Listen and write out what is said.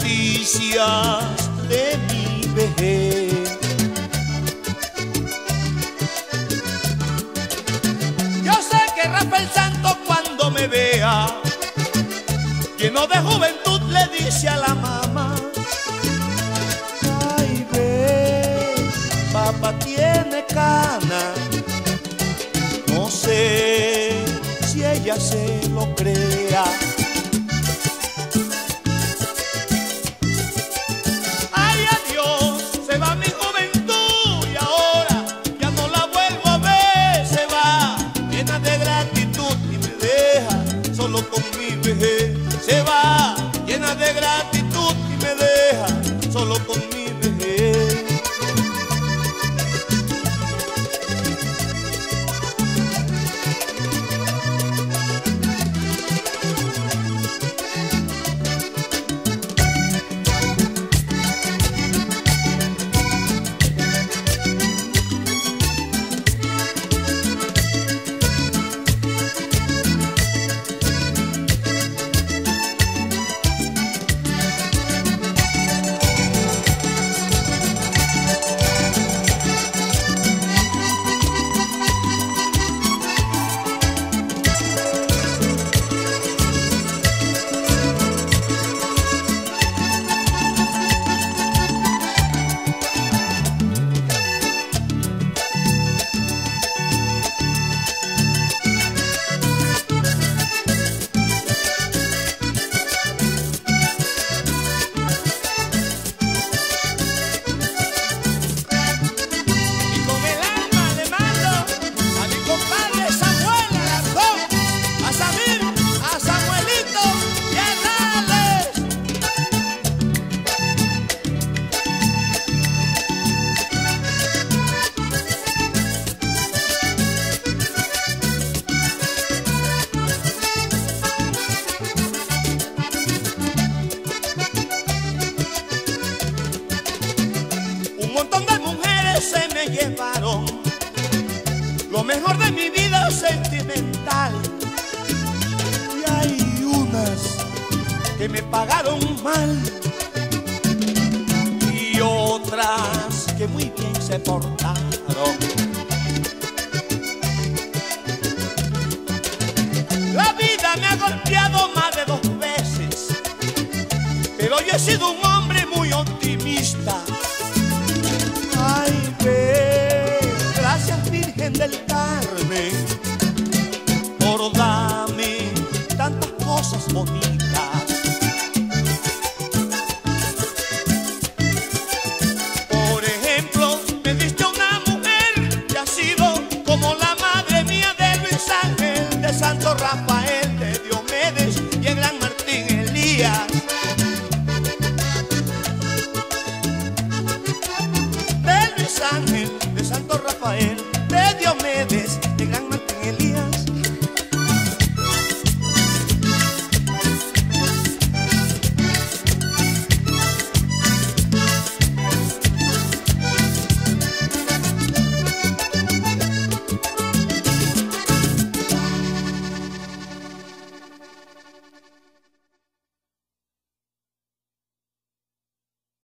días de mi vejez. Yo sé que Rafael Santo cuando me vea, lleno de juventud, le dice a la mamá, ay ve, papá tiene cana, no sé si ella se lo crea. Llevaron lo mejor de mi vida sentimental. Y hay unas que me pagaron mal y otras que muy bien se portaron. Rafael de Diomedes y el gran Martín Elías. De Luis Ángel, de Santo Rafael, de Diomedes, el gran